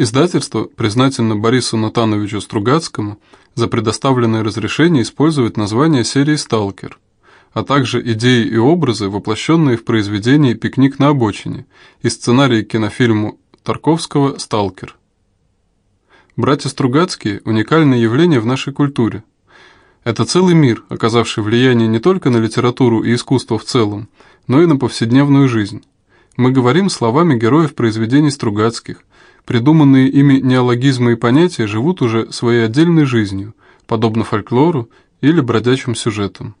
Издательство признательно Борису Натановичу Стругацкому за предоставленное разрешение использовать название серии «Сталкер», а также идеи и образы, воплощенные в произведении «Пикник на обочине» и сценарии к кинофильму Тарковского «Сталкер». Братья Стругацкие – уникальное явление в нашей культуре. Это целый мир, оказавший влияние не только на литературу и искусство в целом, но и на повседневную жизнь. Мы говорим словами героев произведений Стругацких, Придуманные ими неологизмы и понятия живут уже своей отдельной жизнью, подобно фольклору или бродячим сюжетам.